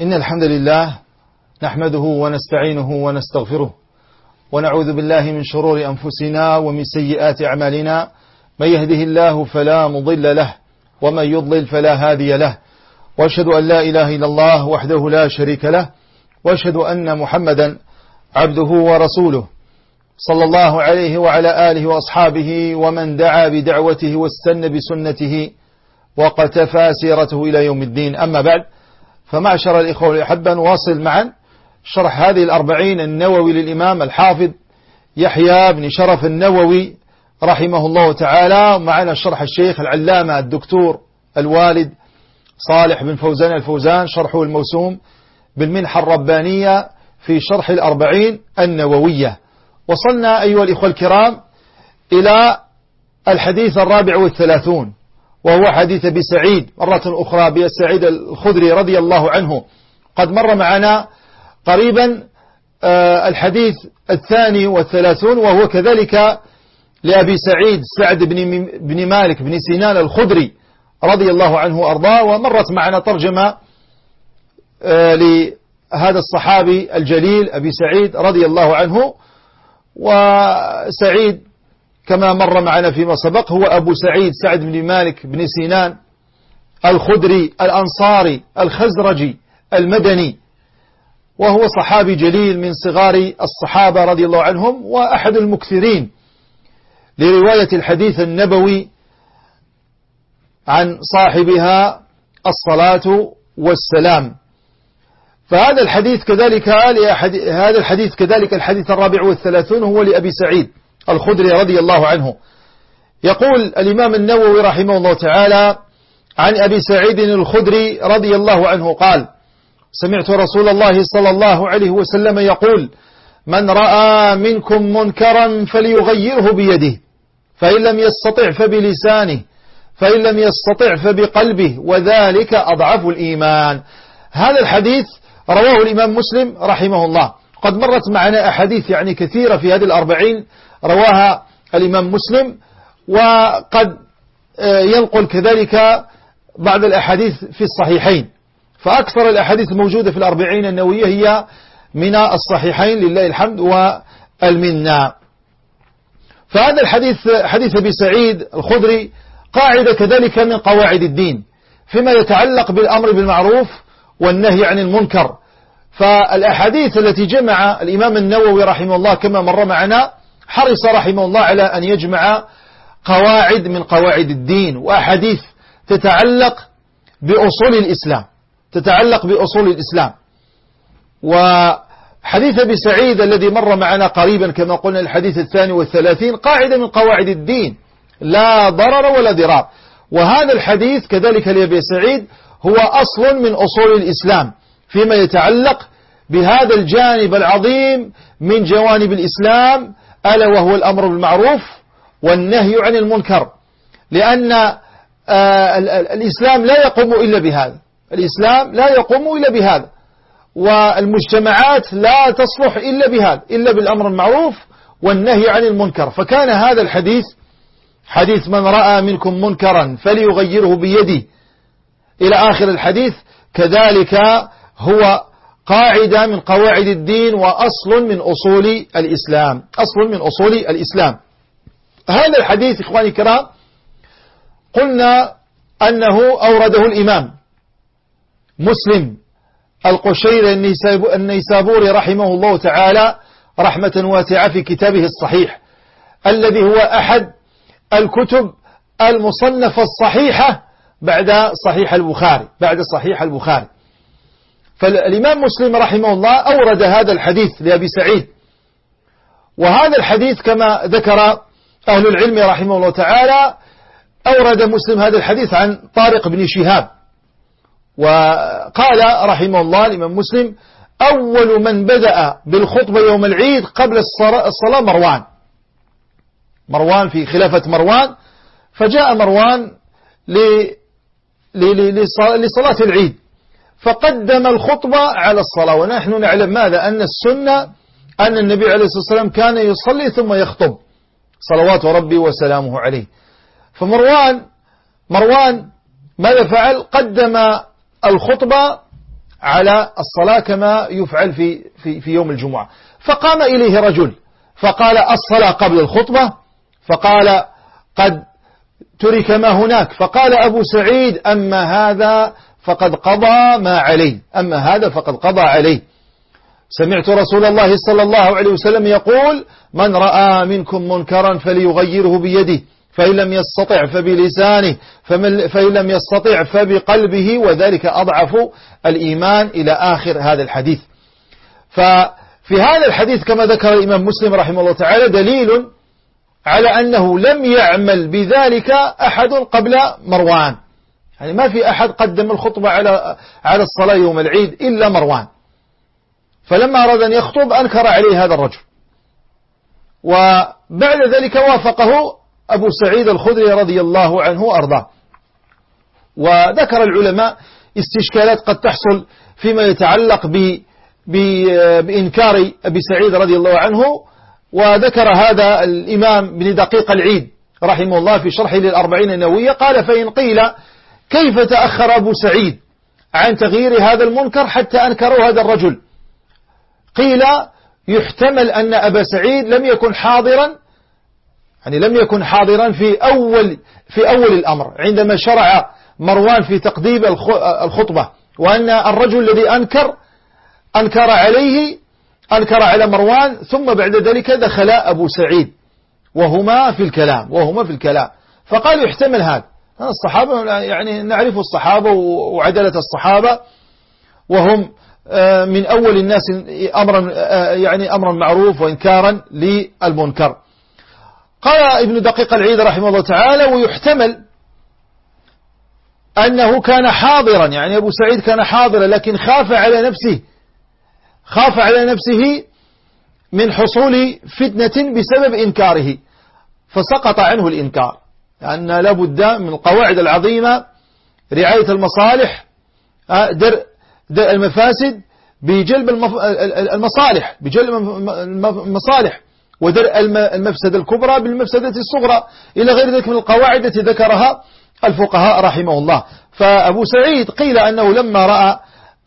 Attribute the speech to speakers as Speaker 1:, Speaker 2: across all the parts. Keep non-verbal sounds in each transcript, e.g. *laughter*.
Speaker 1: إن الحمد لله نحمده ونستعينه ونستغفره ونعوذ بالله من شرور أنفسنا ومن سيئات أعمالنا من يهده الله فلا مضل له ومن يضلل فلا هادي له وأشهد أن لا إله إلا الله وحده لا شريك له وأشهد أن محمدا عبده ورسوله صلى الله عليه وعلى آله وأصحابه ومن دعا بدعوته واستنى بسنته وقتفى سيرته إلى يوم الدين. أما بعد فمعشر الإخوة الأحبة نواصل معا. شرح هذه الأربعين النووي للإمام الحافظ يحيى بن شرف النووي رحمه الله تعالى. معنا شرح الشيخ العلامة الدكتور الوالد صالح بن فوزان الفوزان شرحه الموسوم بالمنحة الربانية في شرح الأربعين النووية. وصلنا أيها الإخوة الكرام إلى الحديث الرابع والثلاثون. وهو حديث أبي سعيد مرة أخرى أبي سعيد الخدري رضي الله عنه. قد مر معنا قريبا آه، الحديث الثاني والثلاثون وهو كذلك لأبي سعيد سعد بن, بن مالك بن سنان الخدري رضي الله عنه وأرضاه. ومرت معنا ترجمة آه، لهذا الصحابي الجليل أبي سعيد رضي الله عنه. وسعيد كما مر معنا فيما سبق هو أبو سعيد سعد بن مالك بن سينان الخدري الأنصاري الخزرجي المدني وهو صحابي جليل من صغار الصحابة رضي الله عنهم وأحد المكثرين لرواية الحديث النبوي عن صاحبها الصلاة والسلام. فهذا الحديث كذلك هذا الحديث كذلك الحديث الرابع والثلاثون هو لأبي سعيد. الخدري رضي الله عنه. يقول الإمام النووي رحمه الله تعالى عن أبي سعيد الخدري رضي الله عنه قال سمعت رسول الله صلى الله عليه وسلم يقول من رأى منكم منكرا فليغيره بيده فإن لم يستطع فبلسانه فإن لم يستطع فبقلبه وذلك أضعف الإيمان. هذا الحديث رواه الإمام مسلم رحمه الله. قد مرت معنا أحاديث يعني كثيرة في هذه الأربعين رواها الإمام مسلم وقد آه، ينقل كذلك بعض الأحاديث في الصحيحين. فأكثر الأحاديث الموجودة في الأربعين النووية هي من الصحيحين لله الحمد والمنة. فهذا الحديث حديث أبي سعيد الخدري قاعدة كذلك من قواعد الدين فيما يتعلق بالأمر بالمعروف والنهي عن المنكر. فالأحاديث التي جمع الإمام النووي رحمه الله كما مر معنا حرص رحمه الله على أن يجمع قواعد من قواعد الدين وأحاديث تتعلق بأصول الإسلام تتعلق بأصول الإسلام. وحديث أبي سعيد الذي مر معنا قريبا كما قلنا الحديث الثاني والثلاثين قاعدة من قواعد الدين لا ضرر ولا ضرار. وهذا الحديث كذلك لأبي سعيد هو أصل من أصول الإسلام فيما يتعلق بهذا الجانب العظيم من جوانب الإسلام ألا وهو الأمر بالمعروف والنهي عن المنكر. لأن آه، الإسلام لا يقوم إلا بهذا. الإسلام لا يقوم إلا بهذا. والمجتمعات لا تصلح إلا بهذا إلا بالأمر المعروف والنهي عن المنكر. فكان هذا الحديث حديث من رأى منكم منكرا فليغيره بيده. إلى آخر الحديث كذلك هو قاعدة من قواعد الدين وأصل من أصول الإسلام. أصل من أصول الإسلام. هذا الحديث إخواني الكرام قلنا أنه أورده الإمام مسلم القشير النيسابوري رحمه الله تعالى رحمة واسعة في كتابه الصحيح الذي هو أحد الكتب المصنفة الصحيحة بعد صحيح البخاري بعد صحيح البخاري. فالإمام مسلم رحمه الله أورد هذا الحديث لأبي سعيد. وهذا الحديث كما ذكر أهل العلم رحمه الله تعالى أورد مسلم هذا الحديث عن طارق بن شهاب. وقال رحمه الله الإمام مسلم أول من بدأ بالخطبة يوم العيد قبل الصلاة مروان. مروان في خلافة مروان فجاء مروان لصلاة العيد. فقدم الخطبة على الصلاة. ونحن نعلم ماذا؟ أن السنة أن النبي عليه الصلاة والسلام كان يصلي ثم يخطب. صلوات ربي وسلامه عليه. فمروان مروان ماذا فعل؟ قدم الخطبة على الصلاة كما يفعل في, في, في يوم الجمعة. فقام إليه رجل فقال الصلاة قبل الخطبة فقال قد ترك ما هناك. فقال أبو سعيد أما هذا فقد قضى ما عليه. أما هذا فقد قضى عليه. سمعت رسول الله صلى الله عليه وسلم يقول من رأى منكم منكرا فليغيره بيده فإن لم يستطع فبلسانه فإن لم يستطع فبقلبه وذلك أضعف الإيمان إلى آخر هذا الحديث. ففي هذا الحديث كما ذكر الإمام مسلم رحمه الله تعالى دليل على أنه لم يعمل بذلك أحد قبل مروان. يعني ما في أحد قدم الخطبة على على الصلاة يوم العيد إلا مروان. فلما أراد أن يخطب أنكر عليه هذا الرجل. وبعد ذلك وافقه أبو سعيد الخدري رضي الله عنه وأرضاه. وذكر العلماء استشكالات قد تحصل فيما يتعلق ب بإنكار أبي سعيد رضي الله عنه. وذكر هذا الإمام بن دقيق العيد رحمه الله في شرحه للأربعين النووية. قال فإن قيل كيف تأخر أبو سعيد عن تغيير هذا المنكر حتى أنكروا هذا الرجل؟ قيل يحتمل أن أبا سعيد لم يكن حاضرا يعني لم يكن حاضرا في أول في أول الأمر عندما شرع مروان في تقديم الخطبة وأن الرجل الذي أنكر أنكر عليه أنكر على مروان ثم بعد ذلك دخل أبو سعيد وهما في الكلام وهما في الكلام فقال يحتمل هذا. الصحابة يعني نعرف الصحابة وعدلة الصحابة وهم آه، من أول الناس أمرا آه، يعني أمرا معروف وإنكارا للمنكر. قال ابن دقيق العيد رحمه الله تعالى ويحتمل أنه كان حاضرا. يعني أبو سعيد كان حاضرا لكن خاف على نفسه خاف على نفسه من حصول فتنة بسبب إنكاره فسقط عنه الإنكار. لأن لابد من القواعد العظيمة رعاية المصالح آه، درء درء المفاسد بجلب المصالح بجلب المصالح ودرء المفسدة الكبرى بالمفسدة الصغرى إلى غير ذلك من القواعد التي ذكرها الفقهاء رحمه الله. فأبو سعيد قيل أنه لما رأى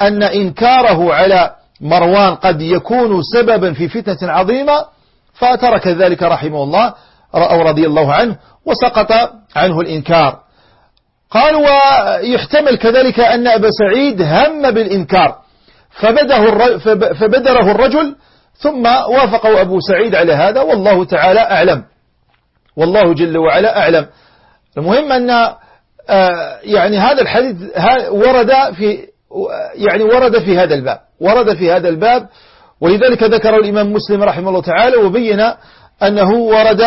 Speaker 1: أن إنكاره على مروان قد يكون سببا في فتنة عظيمة فترك ذلك رحمه الله أو رضي الله عنه وسقط عنه الإنكار. قال ويحتمل كذلك أن أبا سعيد هم بالإنكار. فبدره فبدره الرجل ثم وافقه أبو سعيد على هذا والله تعالى أعلم. والله جل وعلا أعلم. المهم أن آه، يعني هذا الحديث ورد في يعني ورد في هذا الباب. ورد في هذا الباب ولذلك ذكر الإمام مسلم رحمه الله تعالى وبين أنه ورد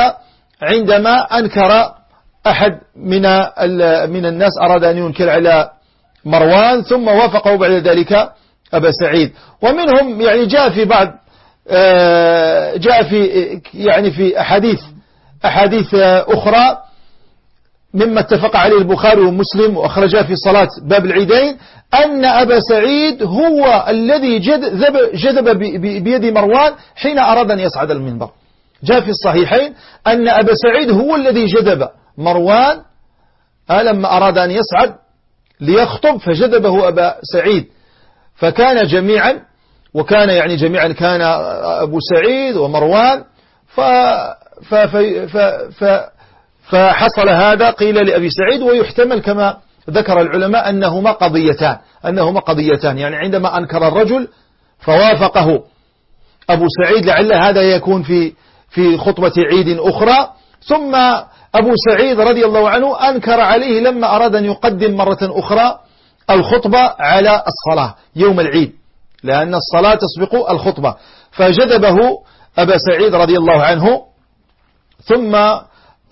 Speaker 1: عندما أنكر أحد من من الناس أراد أن ينكر على مروان ثم وافقه بعد ذلك أبا سعيد. ومنهم يعني جاء في بعض آه، جاء في يعني في أحاديث أحاديث أخرى مما اتفق عليه البخاري ومسلم وأخرجها في صلاة باب العيدين أن أبا سعيد هو الذي جذب, جذب بيد مروان حين أراد أن يصعد المنبر. جاء في الصحيحين أن أبا سعيد هو الذي جذب مروان آه، لما أراد أن يصعد ليخطب فجذبه أبا سعيد. فكان جميعا وكان يعني جميعا كان أبو سعيد ومروان ف ف ف ف فحصل هذا قيل لأبي سعيد ويحتمل كما ذكر العلماء أنهما قضيتان أنهما قضيتان. يعني عندما أنكر الرجل فوافقه أبو سعيد لعل هذا يكون في في خطبة عيد أخرى. ثم أبو سعيد رضي الله عنه أنكر عليه لما أراد أن يقدم مرة أخرى الخطبة على الصلاة يوم العيد لأن الصلاة تسبق الخطبة. فجذبه أبا سعيد رضي الله عنه ثم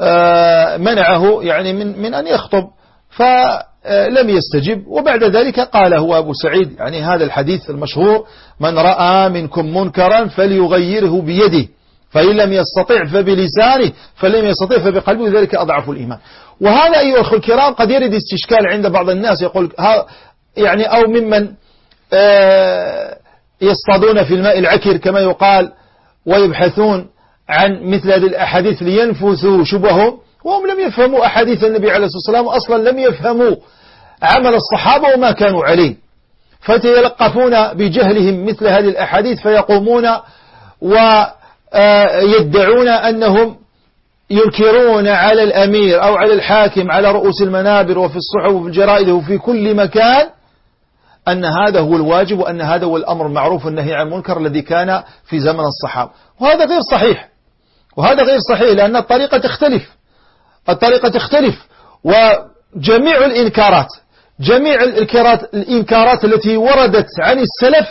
Speaker 1: آه، منعه يعني من من أن يخطب فلم يستجب. وبعد ذلك قال هو أبو سعيد يعني هذا الحديث المشهور من رأى منكم منكرا فليغيره بيده. فإن لم يستطع فبلسانه فلم يستطع فبقلبه ذلك أضعف الإيمان. وهذا أيها الأخوة الكرام قد يرد استشكال عند بعض الناس يقول يعني أو ممن آه، يصطادون في الماء العكر كما يقال ويبحثون عن مثل هذه الأحاديث لينفثوا شبههم وهم لم يفهموا أحاديث النبي عليه الصلاة والسلام أصلا لم يفهموا عمل الصحابة وما كانوا عليه. فتيلقفون بجهلهم مثل هذه الأحاديث فيقومون ويدعون أنهم ينكرون على الأمير أو على الحاكم على رؤوس المنابر وفي الصحف وفي الجرائد وفي كل مكان أن هذا هو الواجب وأن هذا هو الأمر المعروف والنهي عن المنكر الذي كان في زمن الصحابة. وهذا غير صحيح. وهذا غير صحيح لأن الطريقة تختلف. الطريقة تختلف. وجميع الإنكارات جميع الإنكارات التي وردت عن السلف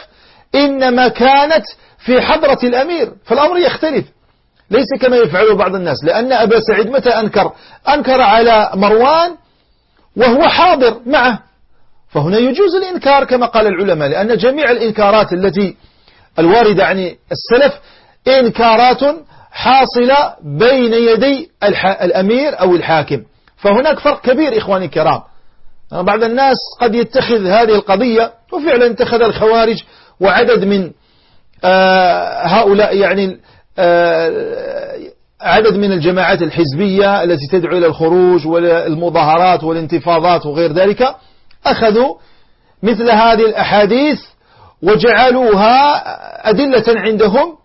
Speaker 1: إنما كانت في حضرة الأمير فالأمر يختلف. ليس كما يفعله بعض الناس لأن أبا سعيد متى أنكر؟ أنكر على مروان وهو حاضر معه. فهنا يجوز الإنكار كما قال العلماء لأن جميع الإنكارات التي الواردة عن السلف إنكارات حاصلة بين يدي الأمير أو الحاكم. فهناك فرق كبير إخواني الكرام. بعض الناس قد يتخذ هذه القضية وفعلا اتخذ الخوارج وعدد من هؤلاء يعني آه، عدد من الجماعات الحزبية التي تدعو إلى الخروج والمظاهرات والانتفاضات وغير ذلك أخذوا مثل هذه الأحاديث وجعلوها أدلة عندهم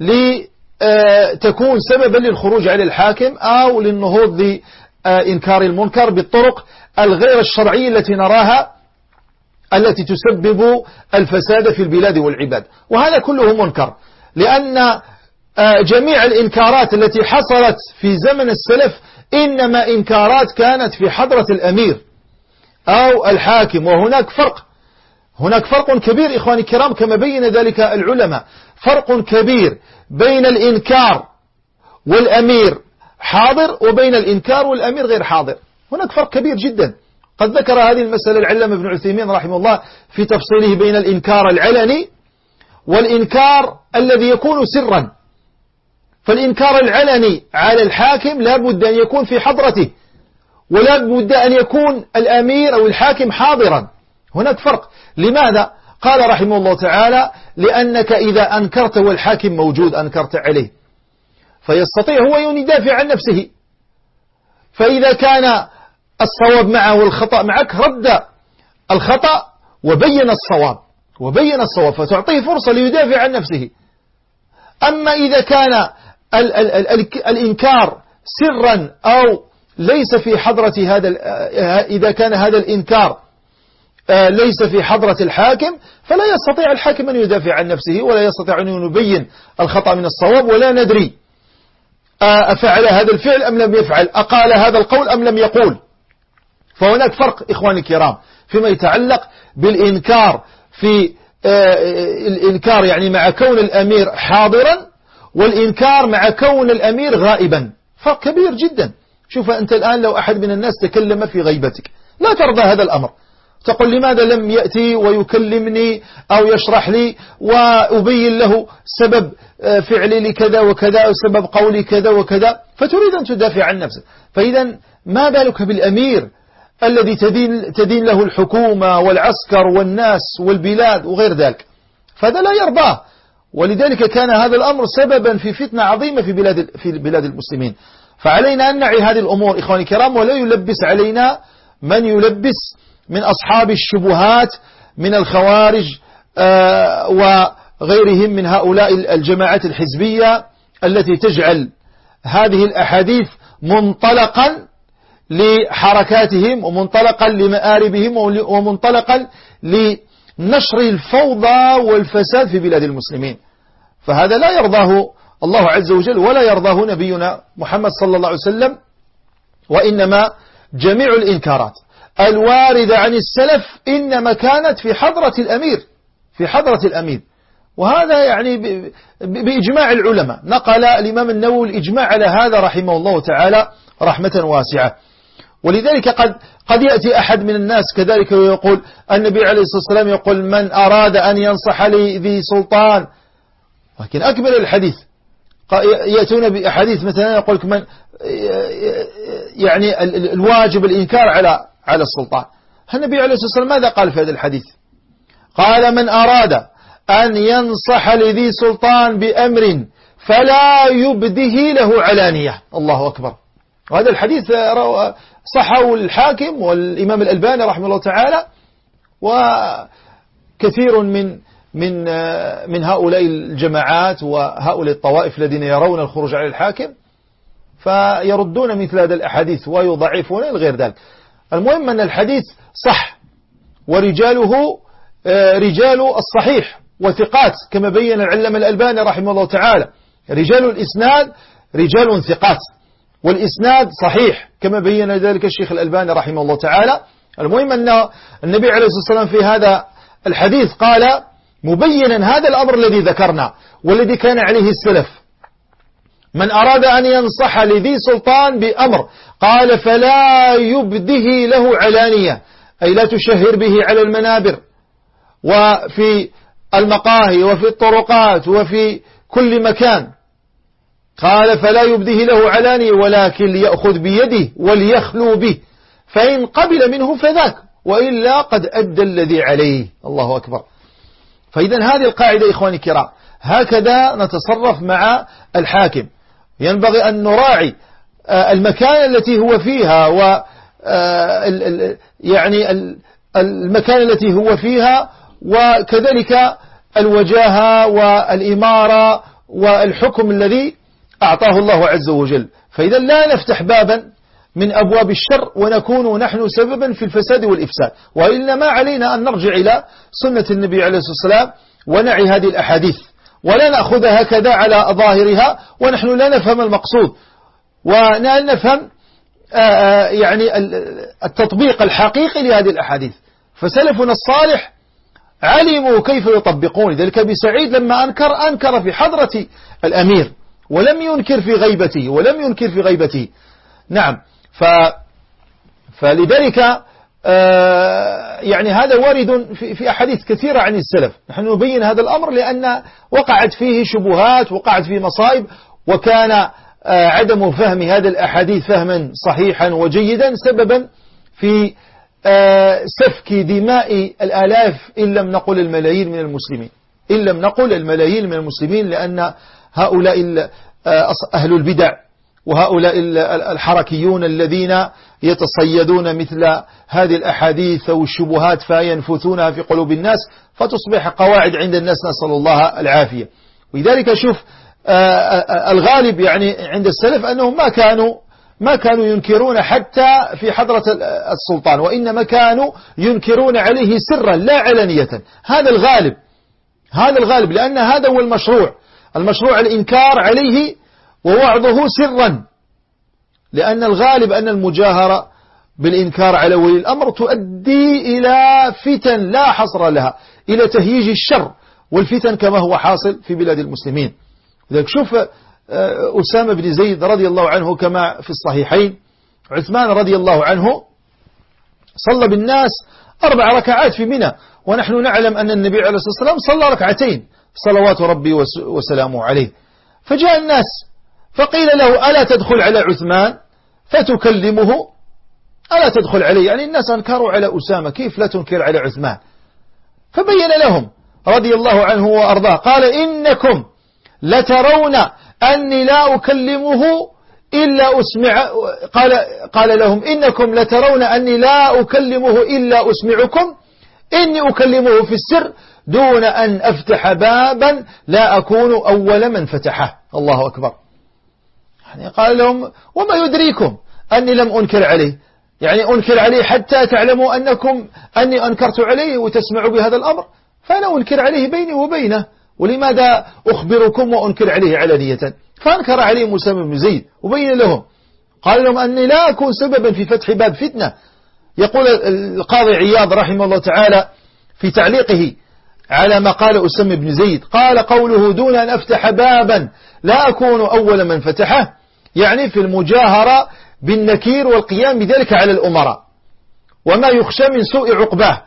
Speaker 1: لتكون سببا للخروج على الحاكم أو للنهوض لإنكار المنكر بالطرق الغير الشرعية التي نراها التي تسبب الفساد في البلاد والعباد. وهذا كله منكر لأن آه، جميع الإنكارات التي حصلت في زمن السلف إنما إنكارات كانت في حضرة الأمير أو الحاكم. وهناك فرق هناك فرق كبير إخواني الكرام كما بين ذلك العلماء. فرق كبير بين الإنكار والأمير حاضر وبين الإنكار والأمير غير حاضر. هناك فرق كبير جدا. قد ذكر هذه المسألة العلم ابن عثيمين رحمه الله في تفصيله بين الإنكار العلني والإنكار الذي يكون سرا. فالإنكار العلني على الحاكم لا بد أن يكون في حضرته ولا بد أن يكون الأمير أو الحاكم حاضرا. هناك فرق. لماذا؟ قال رحمه الله تعالى لأنك إذا أنكرت والحاكم موجود أنكرت عليه. فيستطيع هو أن يدافع عن نفسه. فإذا كان الصواب معه والخطأ معك رد الخطأ وبين الصواب وبين الصواب فتعطيه فرصة ليدافع عن نفسه. أما إذا كان ال ال ال الإنكار سرا أو ليس في حضرة هذا إذا كان هذا الإنكار آه، ليس في حضرة الحاكم فلا يستطيع الحاكم أن يدافع عن نفسه ولا يستطيع أن يبين الخطأ من الصواب ولا ندري آه، أفعل هذا الفعل أم لم يفعل أقال هذا القول أم لم يقول. فهناك فرق إخواني الكرام فيما يتعلق بالإنكار في آه، الإنكار يعني مع كون الأمير حاضرا والإنكار مع كون الأمير غائبا. فرق كبير جدا. شوف أنت الآن لو أحد من الناس تكلم في غيبتك لا ترضى هذا الأمر. تقول لماذا لم يأتي ويكلمني أو يشرح لي وأبين له سبب آه، فعلي لكذا وكذا وسبب قولي كذا وكذا؟ فتريد أن تدافع عن نفسك. فإذا ما بالك بالأمير الذي تدين, تدين له الحكومة والعسكر والناس والبلاد وغير ذلك. فهذا لا يرضاه. ولذلك كان هذا الأمر سببا في فتنة عظيمة في بلاد, في بلاد المسلمين. فعلينا أن نعي هذه الأمور إخواني الكرام ولا يلبس علينا من يلبس من أصحاب الشبهات من الخوارج آه، وغيرهم من هؤلاء الجماعات الحزبية التي تجعل هذه الأحاديث منطلقا لحركاتهم ومنطلقا لمآربهم ومنطلقا لنشر الفوضى والفساد في بلاد المسلمين. فهذا لا يرضاه الله عز وجل ولا يرضاه نبينا محمد صلى الله عليه وسلم وإنما جميع الإنكارات. الواردة عن السلف إنما كانت في حضرة الأمير في حضرة الأمير. وهذا يعني بإجماع العلماء. نقل الإمام النووي الإجماع على هذا رحمه الله تعالى رحمة واسعة. ولذلك قد قد يأتي أحد من الناس كذلك ويقول النبي عليه الصلاة والسلام يقول من أراد أن ينصح لي ذي سلطان. لكن أكمل الحديث يأتون بأحاديث مثلا يقول من يعني الواجب الإنكار على على السلطان. النبي عليه الصلاة والسلام ماذا قال في هذا الحديث؟ قال من أراد أن ينصح لذي سلطان بأمر فلا يبده له علانية. الله أكبر. وهذا الحديث صحه الحاكم والإمام الألباني رحمه الله تعالى كثير من من من هؤلاء الجماعات وهؤلاء الطوائف الذين يرون الخروج على الحاكم فيردون مثل هذا الأحاديث ويضعفون غير ذلك. المهم أن الحديث صح ورجاله آه، رجال الصحيح وثقات كما بين العلم الألباني رحمه الله تعالى. رجال الإسناد رجال ثقات. والإسناد صحيح كما بين ذلك الشيخ الألباني رحمه الله تعالى. المهم أن النبي عليه الصلاة والسلام في هذا الحديث قال مبينا هذا الأمر الذي ذكرنا والذي كان عليه السلف. من أراد أن ينصح لذي سلطان بأمر قال فلا يبده له علانية أي لا تشهر به على المنابر. وفي المقاهي وفي الطرقات وفي كل مكان. قال فلا يبده له علانية ولكن ليأخذ بيده وليخلو به. فإن قبل منه فذاك وإلا قد أدى الذي عليه. الله أكبر. فإذا هذه القاعدة إخواني الكرام هكذا نتصرف مع الحاكم. ينبغي أن نراعي آه، المكان التي هو فيها و آه، يعني المكان التي هو فيها وكذلك الوجاهة والإمارة والحكم الذي أعطاه الله عز وجل. فإذا لا نفتح بابا من أبواب الشر ونكون نحن سببا في الفساد والإفساد. وإلا ما علينا أن نرجع إلى سنة النبي عليه الصلاة والسلام ونعي هذه الأحاديث. ولا نأخذها هكذا على ظاهرها ونحن لا نفهم المقصود. ولا نفهم آه، آه، يعني التطبيق الحقيقي لهذه الأحاديث. فسلفنا الصالح علموا كيف يطبقون. ذلك بسعيد لما أنكر أنكر في حضرة الأمير ولم ينكر في غيبته ولم ينكر في غيبته نعم ف فلذلك آه، يعني هذا وارد في, أحاديث كثيرة عن السلف. نحن نبين هذا الأمر لأن وقعت فيه شبهات وقعت فيه مصائب وكان آه، عدم فهم هذا الأحاديث فهما صحيحا وجيدا سببا في آه، سفك دماء الآلاف إن لم نقل الملايين من المسلمين. إن لم نقل الملايين من المسلمين لأن هؤلاء أهل البدع وهؤلاء الحركيون الذين يتصيدون مثل هذه الأحاديث والشبهات فينفثونها في قلوب الناس فتصبح قواعد عند الناس نسأل الله العافية. ولذلك شوف آه، آه، الغالب يعني عند السلف أنهم ما كانوا ما كانوا ينكرون حتى في حضرة السلطان وإنما كانوا ينكرون عليه سرا لا علنية هذا الغالب هذا الغالب لأن هذا هو المشروع. المشروع الإنكار عليه ووعظه سرا لأن الغالب أن المجاهرة بالإنكار على ولي الأمر تؤدي إلى فتن لا حصر لها إلى تهييج الشر والفتن كما هو حاصل في بلاد المسلمين. لذلك شوف آه، أسامة بن زيد رضي الله عنه كما في الصحيحين. عثمان رضي الله عنه صلى بالناس أربع ركعات في منى ونحن نعلم أن النبي عليه الصلاة والسلام صلى ركعتين. صلوات ربي وسلامه عليه. فجاء الناس فقيل له ألا تدخل على عثمان؟ فتكلمه. ألا تدخل عليه يعني الناس أنكروا على أسامة كيف لا تنكر على عثمان؟ فبين لهم رضي الله عنه وأرضاه قال إنكم لترون أني لا أكلمه إلا أسمع قال, قال لهم إنكم لترون أني لا أكلمه إلا أسمعكم إني أكلمه في السر دون أن أفتح بابا لا أكون أول من فتحه. الله أكبر. يعني قال لهم وما يدريكم أني لم أنكر عليه. يعني أنكر عليه حتى تعلموا أنكم أني أنكرت عليه وتسمعوا بهذا الأمر. فأنا أنكر عليه بيني وبينه. ولماذا أخبركم وأنكر عليه علانية فأنكر عليه مسلم بن زيد وبين لهم. قال لهم أني لا أكون سببا في فتح باب فتنة. يقول القاضي عياض رحمه الله تعالى في تعليقه على ما قال أسم بن زيد. قال قوله دون أن أفتح بابا لا أكون أول من فتحه. يعني في المجاهرة بالنكير والقيام بذلك على الأمراء. وما يخشى من سوء عقباه.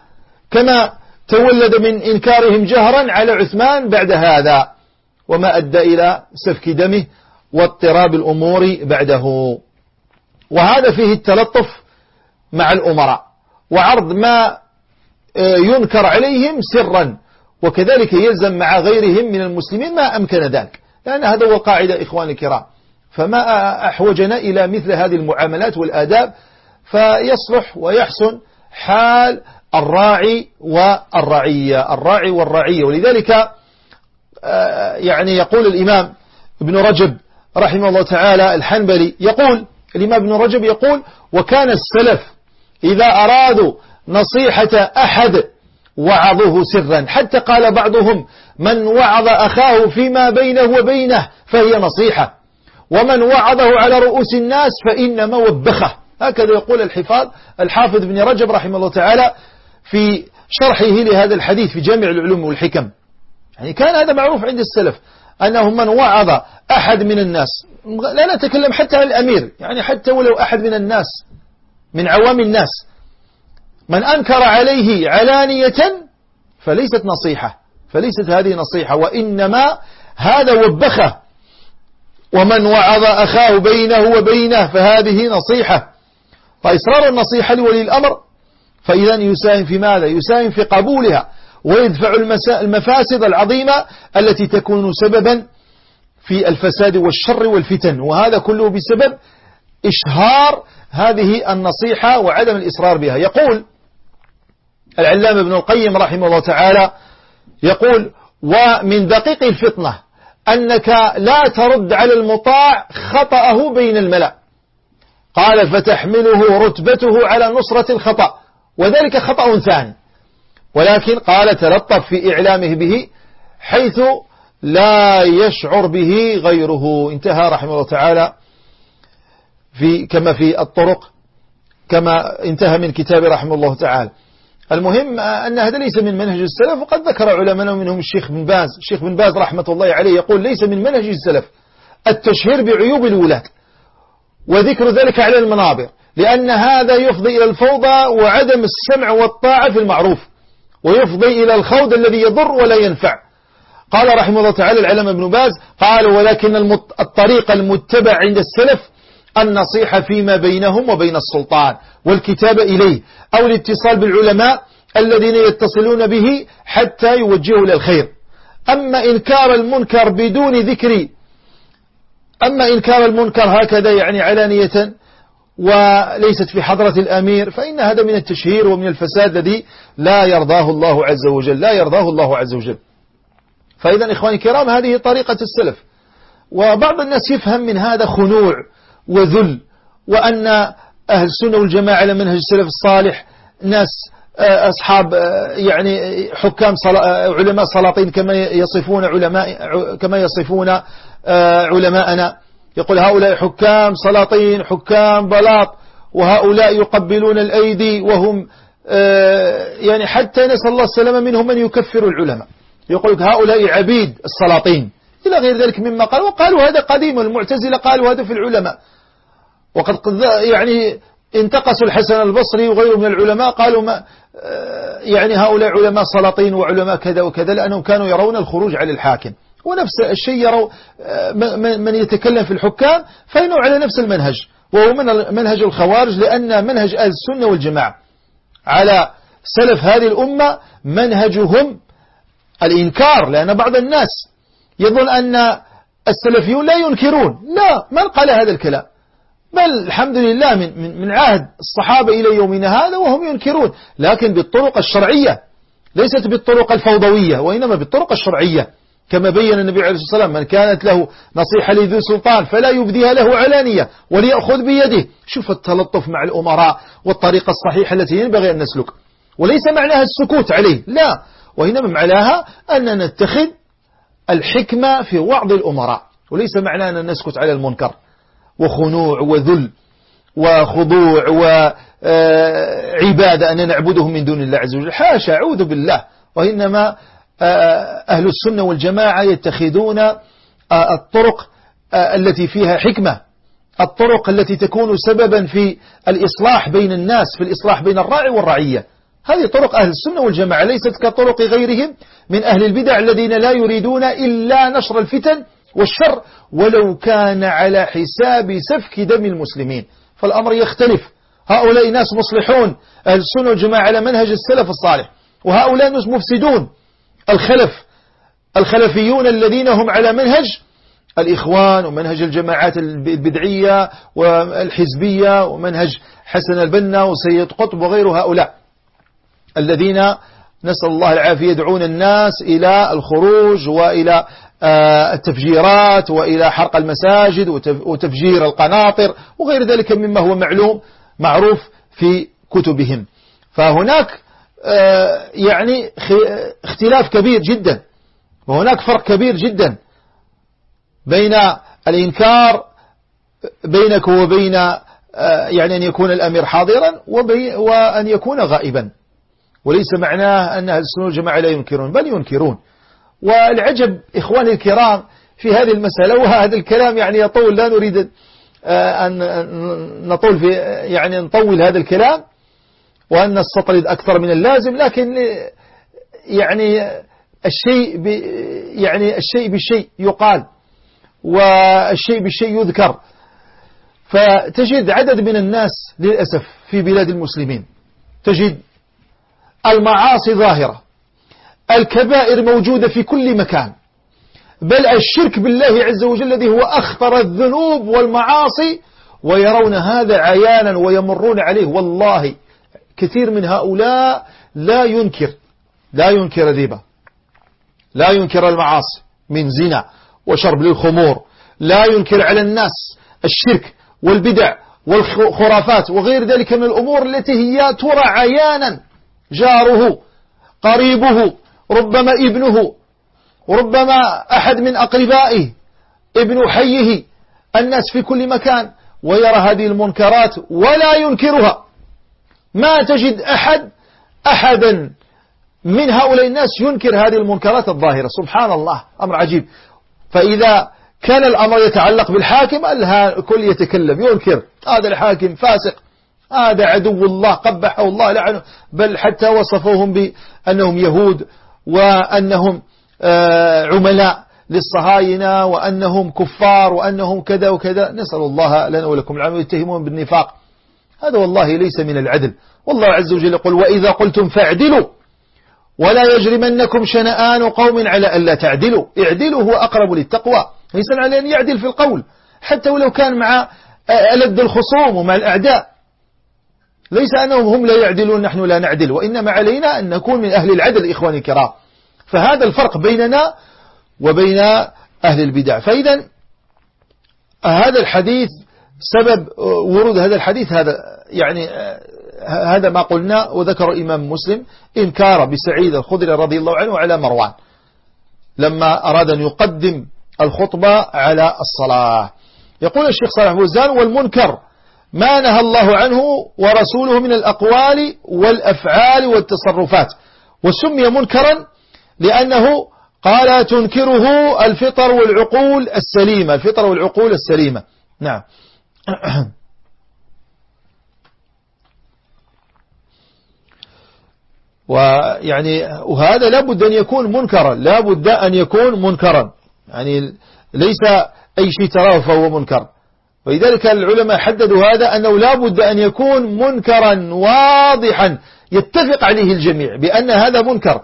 Speaker 1: كما تولد من إنكارهم جهرا على عثمان بعد هذا. وما أدى إلى سفك دمه واضطراب الأمور بعده. وهذا فيه التلطف مع الأمراء. وعرض ما آه، ينكر عليهم سرا. وكذلك يلزم مع غيرهم من المسلمين ما أمكن ذلك لأن هذا هو قاعدة إخواني الكرام. فما أحوجنا إلى مثل هذه المعاملات والآداب فيصلح ويحسن حال الراعي والرعية الراعي والرعية. ولذلك آه، يعني يقول الإمام ابن رجب رحمه الله تعالى الحنبلي يقول الإمام ابن رجب يقول وكان السلف إذا أرادوا نصيحة أحد وعظه سرا. حتى قال بعضهم من وعظ أخاه فيما بينه وبينه فهي نصيحة. ومن وعظه على رؤوس الناس فإنما وبخه. هكذا يقول الحفاظ الحافظ ابن رجب رحمه الله تعالى في شرحه لهذا الحديث في جامع العلوم والحكم. يعني كان هذا معروف عند السلف أنه من وعظ أحد من الناس. لا نتكلم حتى عن الأمير يعني حتى ولو أحد من الناس من عوام الناس. من أنكر عليه علانية فليست نصيحة فليست هذه نصيحة وإنما هذا وبخه ومن وعظ أخاه بينه وبينه فهذه نصيحة. فإصرار النصيحة لولي الأمر فإذا يساهم في ماذا؟ يساهم في قبولها ويدفع المفاسد العظيمة التي تكون سببا في الفساد والشر والفتن. وهذا كله بسبب إشهار هذه النصيحة وعدم الإصرار بها. يقول العلام ابن القيم رحمه الله تعالى يقول ومن دقيق الفطنة أنك لا ترد على المطاع خطأه بين الملأ. قال فتحمله رتبته على نصرة الخطأ وذلك خطأ ثاني ولكن قال تلطف في إعلامه به حيث لا يشعر به غيره. انتهى رحمه الله تعالى في كما في الطرق كما انتهى من كتاب رحمه الله تعالى. المهم أن هذا ليس من منهج السلف وقد ذكر علماء منهم الشيخ بن باز. الشيخ بن باز رحمة الله عليه يقول ليس من منهج السلف التشهير بعيوب الولاة وذكر ذلك على المنابر لأن هذا يفضي إلى الفوضى وعدم السمع والطاعة في المعروف ويفضي إلى الخوض الذي يضر ولا ينفع. قال رحمه الله تعالى العلم ابن باز قال ولكن الطريق المتبع عند السلف النصيحة فيما بينهم وبين السلطان والكتاب إليه أو الاتصال بالعلماء الذين يتصلون به حتى يوجهوا للخير أما إنكار المنكر بدون ذكر أما إنكار المنكر هكذا يعني علانية وليست في حضرة الأمير فإن هذا من التشهير ومن الفساد الذي لا يرضاه الله عز وجل لا يرضاه الله عز وجل. فإذا إخواني الكرام هذه طريقة السلف. وبعض الناس يفهم من هذا خنوع وذل وأن أهل السنة والجماعة على منهج السلف الصالح ناس آه، أصحاب آه، يعني حكام آه، علماء سلاطين كما يصفون علماء كما يصفون علماءنا. يقول هؤلاء حكام سلاطين حكام بلاط وهؤلاء يقبلون الأيدي وهم يعني حتى نسأل الله السلامة منهم من يكفر العلماء. يقول هؤلاء عبيد السلاطين. إلى غير ذلك مما قال. وقالوا هذا قديم المعتزلة قالوا هذا في العلماء. وقد يعني انتقصوا الحسن البصري وغيره من العلماء قالوا ما آه، يعني هؤلاء علماء سلاطين وعلماء كذا وكذا لأنهم كانوا يرون الخروج على الحاكم. ونفس الشيء يروا آه، من يتكلم في الحكام فإنه على نفس المنهج وهو من منهج الخوارج لأن منهج أهل السنة والجماعة على سلف هذه الأمة منهجهم الإنكار لأن بعض الناس يظن أن السلفيون لا ينكرون. لا من قال هذا الكلام؟ بل الحمد لله من, من, من عهد الصحابة إلى يومنا هذا وهم ينكرون لكن بالطرق الشرعية ليست بالطرق الفوضوية وإنما بالطرق الشرعية كما بين النبي عليه الصلاة والسلام من كانت له نصيحة لذي سلطان فلا يبديها له علانية وليأخذ بيده. شوف التلطف مع الأمراء والطريقة الصحيحة التي ينبغي أن نسلك. وليس معناها السكوت عليه لا وإنما معناها أن نتخذ الحكمة في وعظ الأمراء وليس معناه أن نسكت على المنكر. وخنوع وذل وخضوع وعبادة أن نعبدهم من دون الله عز وجل. حاشا أعوذ بالله. وإنما آه، أهل السنة والجماعة يتخذون آه، الطرق آه، التي فيها حكمة. الطرق التي تكون سببا في الإصلاح بين الناس في الإصلاح بين الراعي والرعية. هذه طرق أهل السنة والجماعة ليست كطرق غيرهم من أهل البدع الذين لا يريدون إلا نشر الفتن والشر ولو كان على حساب سفك دم المسلمين. فالأمر يختلف. هؤلاء ناس مصلحون. أهل السنة والجماعة على منهج السلف الصالح. وهؤلاء ناس مفسدون. الخلف. الخلفيون الذين هم على منهج الإخوان ومنهج الجماعات البدعية والحزبية ومنهج حسن البنا وسيد قطب وغير هؤلاء. الذين نسأل الله العافية يدعون الناس إلى الخروج وإلى التفجيرات وإلى حرق المساجد وتفجير القناطر وغير ذلك مما هو معلوم معروف في كتبهم. فهناك آه، يعني اختلاف كبير جدا. وهناك فرق كبير جدا بين الإنكار بينك وبين آه، يعني أن يكون الأمير حاضرا وأن يكون غائبا. وليس معناه أن السنة والجماعة لا ينكرون بل ينكرون. والعجب إخواني الكرام في هذه المسألة وهذا الكلام يعني يطول لا نريد آه، أن نطول في يعني نطول هذا الكلام وأن نستطرد أكثر من اللازم لكن يعني الشيء يعني الشيء بالشيء يقال والشيء بالشيء يذكر. فتجد عدد من الناس للأسف في بلاد المسلمين تجد المعاصي ظاهرة الكبائر موجودة في كل مكان. بل الشرك بالله عز وجل الذي هو أخطر الذنوب والمعاصي ويرون هذا عيانا ويمرون عليه. والله كثير من هؤلاء لا ينكر لا ينكر الربا لا ينكر المعاصي من زنا وشرب للخمور لا ينكر على الناس الشرك والبدع والخرافات وغير ذلك من الأمور التي هي ترى عيانا جاره قريبه ربما ابنه ربما أحد من أقربائه ابن حيه الناس في كل مكان ويرى هذه المنكرات ولا ينكرها. ما تجد أحد أحدا من هؤلاء الناس ينكر هذه المنكرات الظاهرة. سبحان الله أمر عجيب. فإذا كان الأمر يتعلق بالحاكم الكل يتكلم ينكر. هذا الحاكم فاسق. هذا عدو الله قبحه الله لعنه بل حتى وصفوهم بأنهم يهود وأنهم آه، عملاء للصهاينة وأنهم كفار وأنهم كذا وكذا. نسأل الله لنا ولكم العام يتهمون بالنفاق. هذا والله ليس من العدل. والله عز وجل يقول وإذا قلتم فاعدلوا ولا يجرمنكم شنآن قوم على ألا تعدلوا. اعدلوا هو أقرب للتقوى. الإنسان عليه أن يعدل في القول. حتى ولو كان مع ألد الخصوم ومع الأعداء. ليس أنهم هم لا يعدلون نحن لا نعدل وإنما علينا أن نكون من أهل العدل إخواني الكرام. فهذا الفرق بيننا وبين أهل البدع. فإذا هذا الحديث سبب ورود هذا الحديث هذا يعني هذا ما قلنا وذكر الإمام مسلم إنكار بسعيد الخضر رضي الله عنه على مروان لما أراد أن يقدم الخطبة على الصلاة. يقول الشيخ صالح فوزان والمنكر ما نهى الله عنه ورسوله من الأقوال والأفعال والتصرفات. وسمي منكرا لأنه قال تنكره الفطر والعقول السليمة الفطر والعقول السليمة. نعم. *clears throat* ويعني وهذا لابد أن يكون منكرا لابد أن يكون منكرا. يعني ليس أي شيء تراه فهو منكر. ولذلك العلماء حددوا هذا أنه لابد أن يكون منكرا واضحا. يتفق عليه الجميع بأن هذا منكر.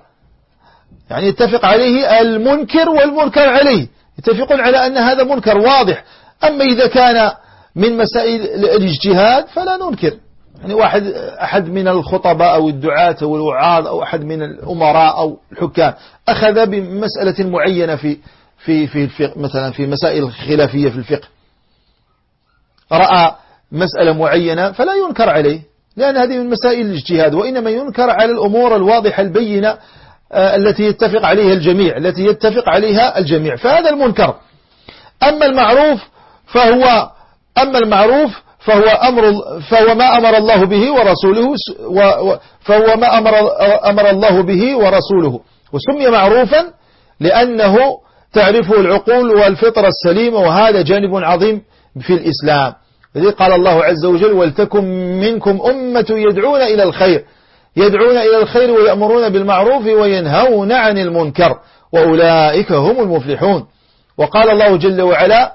Speaker 1: يعني يتفق عليه المنكر والمنكر عليه. يتفقون على أن هذا منكر واضح. أما إذا كان من مسائل الاجتهاد فلا ننكر. يعني واحد أحد من الخطباء أو الدعاة أو الوعاظ أو أحد من الأمراء أو الحكام أخذ بمسألة معينة في في في الفقه مثلا في مسائل خلافية في الفقه. رأى مسألة معينة فلا ينكر عليه لأن هذه من مسائل الاجتهاد وإنما ينكر على الأمور الواضحة البينة آه، التي يتفق عليها الجميع التي يتفق عليها الجميع فهذا المنكر. أما المعروف فهو أما المعروف فهو أمر فهو ما أمر الله به ورسوله فهو ما أمر أمر الله به ورسوله. وسمي معروفا لأنه تعرفه العقول والفطرة السليمة وهذا جانب عظيم في الإسلام. الذي قال الله عز وجل ولتكن منكم أمة يدعون إلى الخير. يدعون إلى الخير ويأمرون بالمعروف وينهون عن المنكر. وأولئك هم المفلحون. وقال الله جل وعلا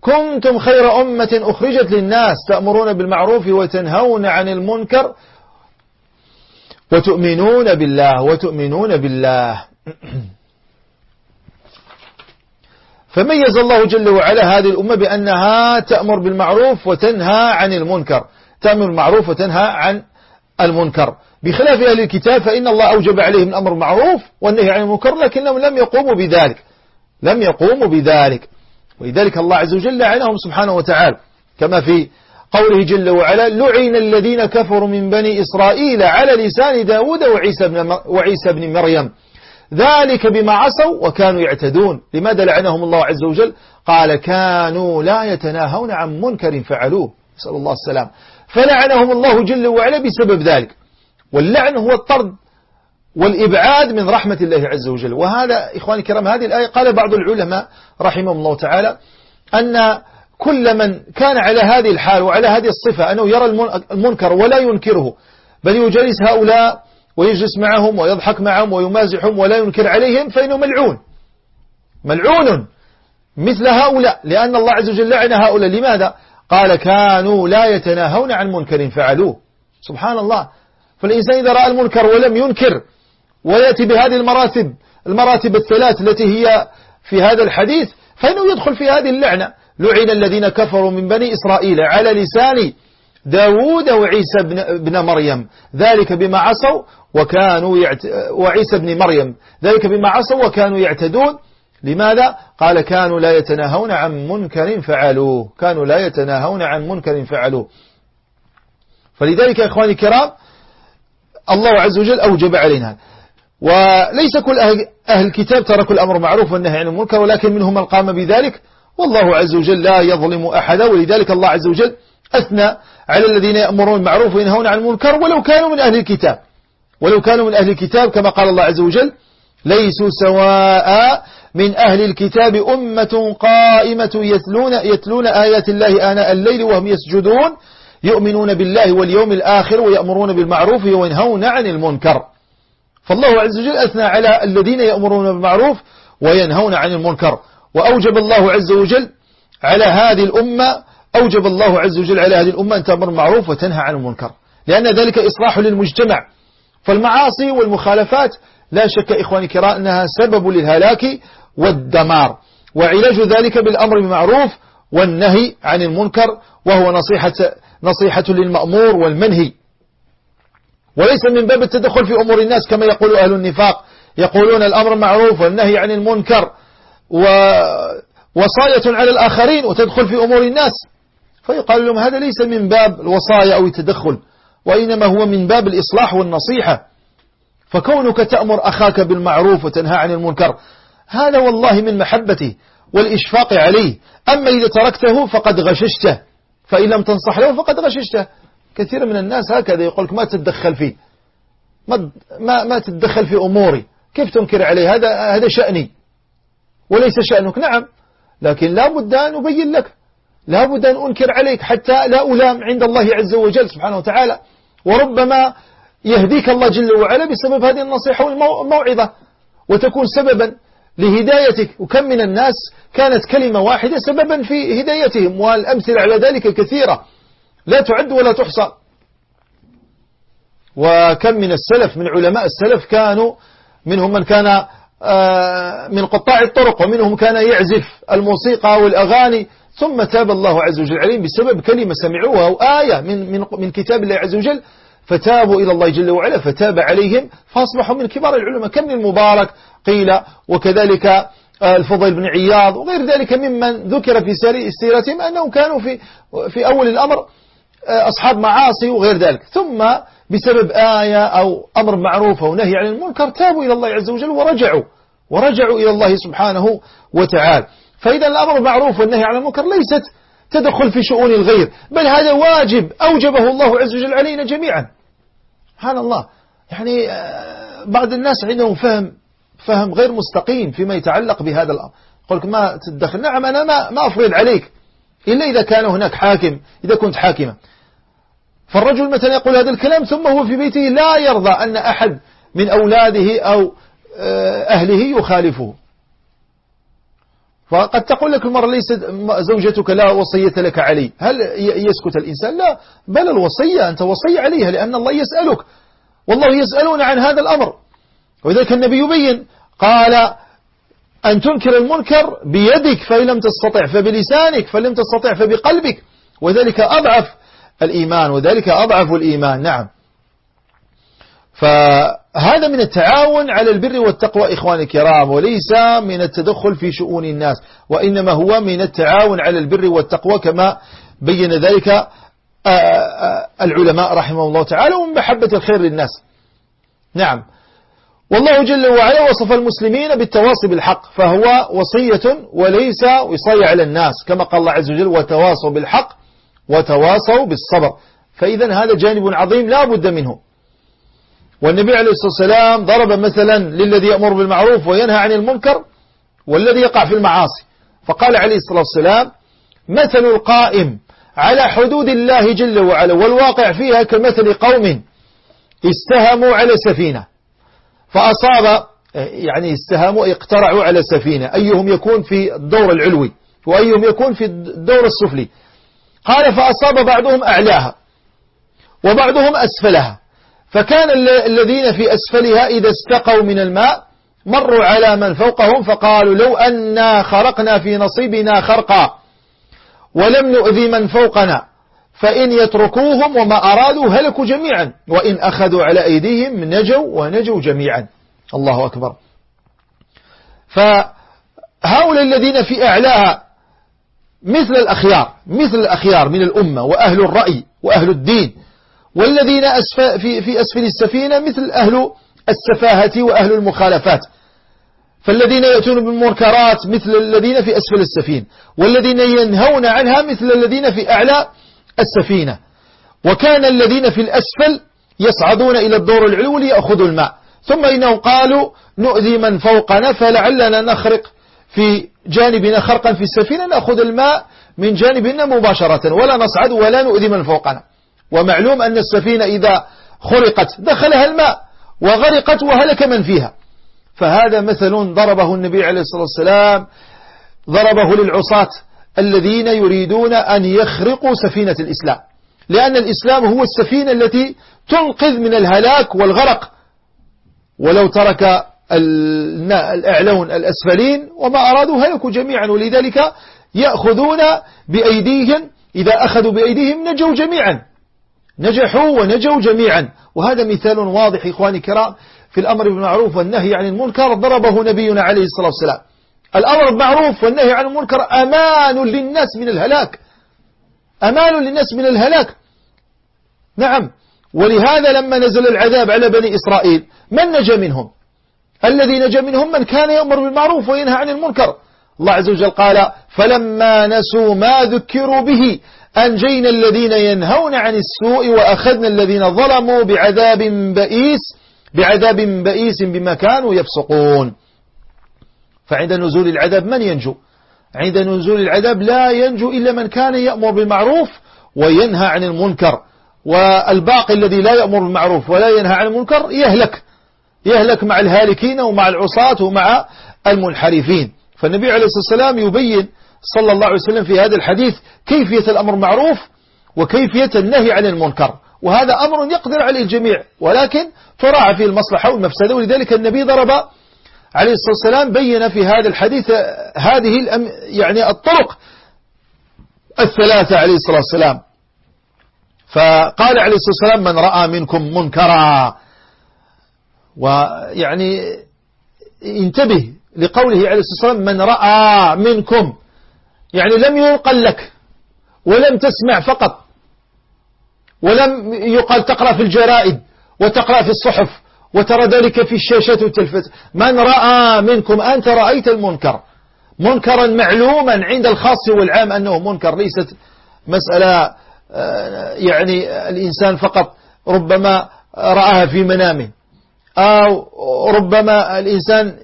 Speaker 1: كنتم خير أمة أخرجت للناس تأمرون بالمعروف وتنهون عن المنكر وتؤمنون بالله وتؤمنون بالله. *clears throat* فميز الله جل وعلا هذه الأمة بأنها تأمر بالمعروف وتنهى عن المنكر. تأمر بالمعروف وتنهى عن المنكر. بخلاف أهل الكتاب فإن الله أوجب عليهم الأمر معروف والنهي عن المنكر لكنهم لم يقوموا بذلك. لم يقوموا بذلك. ولذلك الله عز وجل لعنهم سبحانه وتعالى. كما في قوله جل وعلا لعن الذين كفروا من بني إسرائيل على لسان داود وعيسى بن, وعيسى بن مريم. ذلك بما عصوا وكانوا يعتدون. لماذا لعنهم الله عز وجل؟ قال كانوا لا يتناهون عن منكر فعلوه. نسأل الله السلام. فلعنهم الله جل وعلا بسبب ذلك. واللعن هو الطرد والإبعاد من رحمة الله عز وجل. وهذا إخواني الكرام هذه الآية قال بعض العلماء رحمهم الله تعالى أن كل من كان على هذه الحال وعلى هذه الصفة أنه يرى المنكر ولا ينكره بل يجلس هؤلاء ويجلس معهم ويضحك معهم ويمازحهم ولا ينكر عليهم فإنه ملعون. ملعون مثل هؤلاء لأن الله عز وجل لعن هؤلاء. لماذا؟ قال كانوا لا يتناهون عن منكر فعلوه. سبحان الله. فالإنسان إذا رأى المنكر ولم ينكر ويأتي بهذه المراتب المراتب الثلاث التي هي في هذا الحديث فإنه يدخل في هذه اللعنة. لعن الذين كفروا من بني إسرائيل على لسان داود وعيسى بن, مريم. ذلك بما عصوا وكانوا يعت... وعيسى بن مريم. ذلك بما عصوا وكانوا يعتدون. لماذا؟ قال كانوا لا يتناهون عن منكر فعلوه. كانوا لا يتناهون عن منكر فعلوه. فلذلك يا إخواني الكرام الله عز وجل أوجب علينا. وليس كل أهل الكتاب تركوا الأمر معروف والنهي عن المنكر ولكن منهم من قام بذلك. والله عز وجل لا يظلم أحدا ولذلك الله عز وجل أثنى على الذين يأمرون المعروف وينهون عن المنكر ولو كانوا من أهل الكتاب. ولو كانوا من أهل الكتاب كما قال الله عز وجل ليسوا سواء من أهل الكتاب أمة قائمة يتلون, يتلون آيات الله آناء الليل وهم يسجدون يؤمنون بالله واليوم الآخر ويأمرون بالمعروف وينهون عن المنكر. فالله عز وجل أثنى على الذين يأمرون بالمعروف وينهون عن المنكر. وأوجب الله عز وجل على هذه الأمة أوجب الله عز وجل على هذه الأمة أن تأمر بالمعروف وتنهى عن المنكر. لأن ذلك إصلاح للمجتمع. فالمعاصي والمخالفات لا شك إخواني الكرام أنها سبب للهلاك والدمار. وعلاج ذلك بالأمر بالمعروف والنهي عن المنكر وهو نصيحة, نصيحة للمأمور والمنهي. وليس من باب التدخل في أمور الناس كما يقول أهل النفاق. يقولون الأمر معروف والنهي عن المنكر ووصاية على الآخرين وتدخل في أمور الناس. فيقال لهم هذا ليس من باب الوصايا أو التدخل وإنما هو من باب الإصلاح والنصيحة. فكونك تأمر أخاك بالمعروف وتنهى عن المنكر هذا والله من محبته والإشفاق عليه. أما إذا تركته فقد غششته فإن لم تنصح له فقد غششته. كثير من الناس هكذا يقولك ما تتدخل فيه ما, ما, ما تتدخل في أموري. كيف تنكر عليه؟ هذا, هذا شأني وليس شأنك. نعم لكن لا بد أن أبين لك لا بد أن أنكر عليك حتى لا ألام عند الله عز وجل سبحانه وتعالى. وربما يهديك الله جل وعلا بسبب هذه النصيحة والموعظة. وتكون سببا لهدايتك. وكم من الناس كانت كلمة واحدة سببا في هدايتهم والأمثلة على ذلك كثيرة. لا تعد ولا تحصى. وكم من السلف من علماء السلف كانوا منهم من كان من قطاع الطرق ومنهم كان يعزف الموسيقى والأغاني. ثم تاب الله عز وجل عليهم بسبب كلمة سمعوها أو آية من, من, من كتاب الله عز وجل. فتابوا إلى الله جل وعلا فتاب عليهم فأصبحوا من كبار العلماء. كم المبارك قيل وكذلك آه، الفضيل بن عياض وغير ذلك ممن ذكر في سيرتهم أنهم كانوا في, في أول الأمر آه، أصحاب معاصي وغير ذلك. ثم بسبب آية أو أمر معروف أو نهي عن المنكر تابوا إلى الله عز وجل ورجعوا ورجعوا إلى الله سبحانه وتعالى. فإذا الأمر معروف والنهي عن المنكر ليست تدخل في شؤون الغير بل هذا واجب أوجبه الله عز وجل علينا جميعا. سبحان الله. يعني آه، بعض الناس عندهم فهم فهم غير مستقيم فيما يتعلق بهذا الأمر. لك ما تدخل. نعم أنا ما, ما أفرض عليك. إلا إذا كان هناك حاكم إذا كنت حاكما. فالرجل مثلا يقول هذا الكلام ثم هو في بيته لا يرضى أن أحد من أولاده أو آه، أهله يخالفه. فقد تقول لك المرأة ليست زوجتك لا وصية لك عليه هل يسكت الإنسان؟ لا. بل الوصية أنت وصي عليها لأن الله يسألك. والله يسألون عن هذا الأمر. وذلك النبي يبين قال أن تنكر المنكر بيدك فإن لم تستطع فبلسانك فإن لم تستطع فبقلبك. وذلك أضعف الإيمان وذلك أضعف الإيمان نعم. فهذا من التعاون على البر والتقوى إخواني الكرام وليس من التدخل في شؤون الناس وإنما هو من التعاون على البر والتقوى كما بين ذلك آه، آه، العلماء رحمه الله تعالى ومن محبة الخير للناس. نعم. والله جل وعلا وصف المسلمين بالتواصي بالحق فهو وصية وليس وصاية على الناس كما قال الله عز وجل وتواصوا بالحق وتواصوا بالصبر. فإذا هذا جانب عظيم لا بد منه. والنبي عليه الصلاة والسلام ضرب مثلا للذي يأمر بالمعروف وينهى عن المنكر والذي يقع في المعاصي. فقال عليه الصلاة والسلام مثل القائم على حدود الله جل وعلا والواقع فيها كمثل قوم استهموا على سفينة. فأصاب يعني استهموا اقترعوا على سفينة. أيهم يكون في الدور العلوي وأيهم يكون في الدور السفلي. قال فأصاب بعضهم أعلاها وبعضهم أسفلها فكان الذين في أسفلها إذا استقوا من الماء مروا على من فوقهم فقالوا لو أنا خرقنا في نصيبنا خرقا ولم نؤذي من فوقنا فإن يتركوهم وما أرادوا هلكوا جميعا وإن أخذوا على أيديهم نجوا ونجوا جميعا الله أكبر فهؤلاء الذين في أعلاها مثل الأخيار مثل الأخيار من الأمة وأهل الرأي وأهل الدين. والذين أسفل في, في أسفل السفينة مثل أهل السفاهة وأهل المخالفات. فالذين يأتون بالمنكرات مثل الذين في أسفل السفينة والذين ينهون عنها مثل الذين في أعلى السفينة. وكان الذين في الأسفل يصعدون إلى الدور العلوي ليأخذوا الماء. ثم إنهم قالوا نؤذي من فوقنا فلعلنا نخرق في جانبنا خرقا في السفينة نأخذ الماء من جانبنا مباشرة ولا نصعد ولا نؤذي من فوقنا. ومعلوم أن السفينة إذا خرقت دخلها الماء وغرقت وهلك من فيها. فهذا مثل ضربه النبي عليه الصلاة والسلام ضربه للعصاة الذين يريدون أن يخرقوا سفينة الإسلام. لأن الإسلام هو السفينة التي تنقذ من الهلاك والغرق. ولو ترك الأعلون الأسفلين وما أرادوا هلكوا جميعا ولذلك يأخذون بأيديهم إذا أخذوا بأيديهم نجوا جميعا. نجحوا ونجوا جميعا. وهذا مثال واضح إخواني الكرام في الأمر بالمعروف والنهي عن المنكر ضربه نبينا عليه الصلاة والسلام. الأمر بالمعروف والنهي عن المنكر أمان للناس من الهلاك. أمان للناس من الهلاك. نعم. ولهذا لما نزل العذاب على بني إسرائيل من نجا منهم؟ الذي نجا منهم من كان يأمر بالمعروف وينهى عن المنكر. الله عز وجل قال فلما نسوا ما ذكروا به أنجينا الذين ينهون عن السوء وأخذنا الذين ظلموا بعذاب بئيس بعذاب بئيس بما كانوا يفسقون. فعند نزول العذاب من ينجو؟ عند نزول العذاب لا ينجو إلا من كان يأمر بالمعروف وينهى عن المنكر. والباقي الذي لا يأمر بالمعروف ولا ينهى عن المنكر يهلك. يهلك مع الهالكين ومع العصاة ومع المنحرفين. فالنبي عليه الصلاة والسلام يبين صلى الله عليه وسلم في هذا الحديث كيفية الأمر معروف وكيفية النهي عن المنكر. وهذا أمر يقدر عليه الجميع ولكن تراعى فيه المصلحة والمفسدة. ولذلك النبي ضرب عليه الصلاة والسلام بين في هذا الحديث هذه يعني الطرق الثلاثة عليه الصلاة والسلام. فقال عليه الصلاة والسلام من رأى منكم منكرا ويعني انتبه لقوله عليه الصلاة والسلام من رأى منكم. يعني لم ينقل لك ولم تسمع فقط ولم يقال تقرأ في الجرائد وتقرأ في الصحف وترى ذلك في الشاشات والتلفز من رأى منكم أنت رأيت المنكر. منكرا معلوما عند الخاص والعام أنه منكر ليست مسألة آه، يعني الإنسان فقط ربما رآها في منامه. أو ربما الإنسان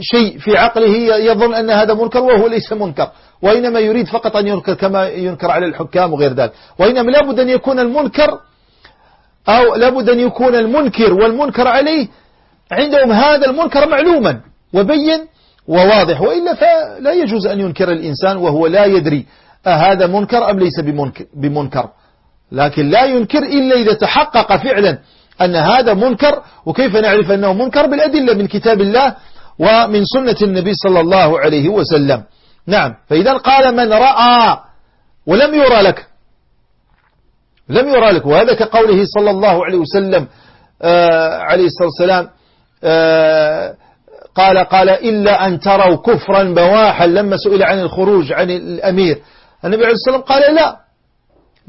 Speaker 1: شيء في عقله يظن أن هذا منكر وهو ليس منكر. وإنما يريد فقط أن ينكر كما ينكر على الحكام وغير ذلك. وإنما لابد أن يكون المنكر أو لابد أن يكون المنكر والمنكر عليه عندهم هذا المنكر معلوما وبين وواضح. وإلا فلا يجوز أن ينكر الإنسان وهو لا يدري أهذا منكر أم ليس بمنكر. لكن لا ينكر إلا إذا تحقق فعلا أن هذا منكر وكيف نعرف أنه منكر؟ بالأدلة من كتاب الله ومن سنة النبي صلى الله عليه وسلم. نعم. فإذا قال من رأى ولم يرى لك. لم يرى لك. وهذا كقوله صلى الله عليه وسلم آه عليه الصلاة والسلام آه قال قال إلا أن تروا كفرا بواحا لما سئل عن الخروج عن الأمير. النبي عليه الصلاة والسلام قال لا.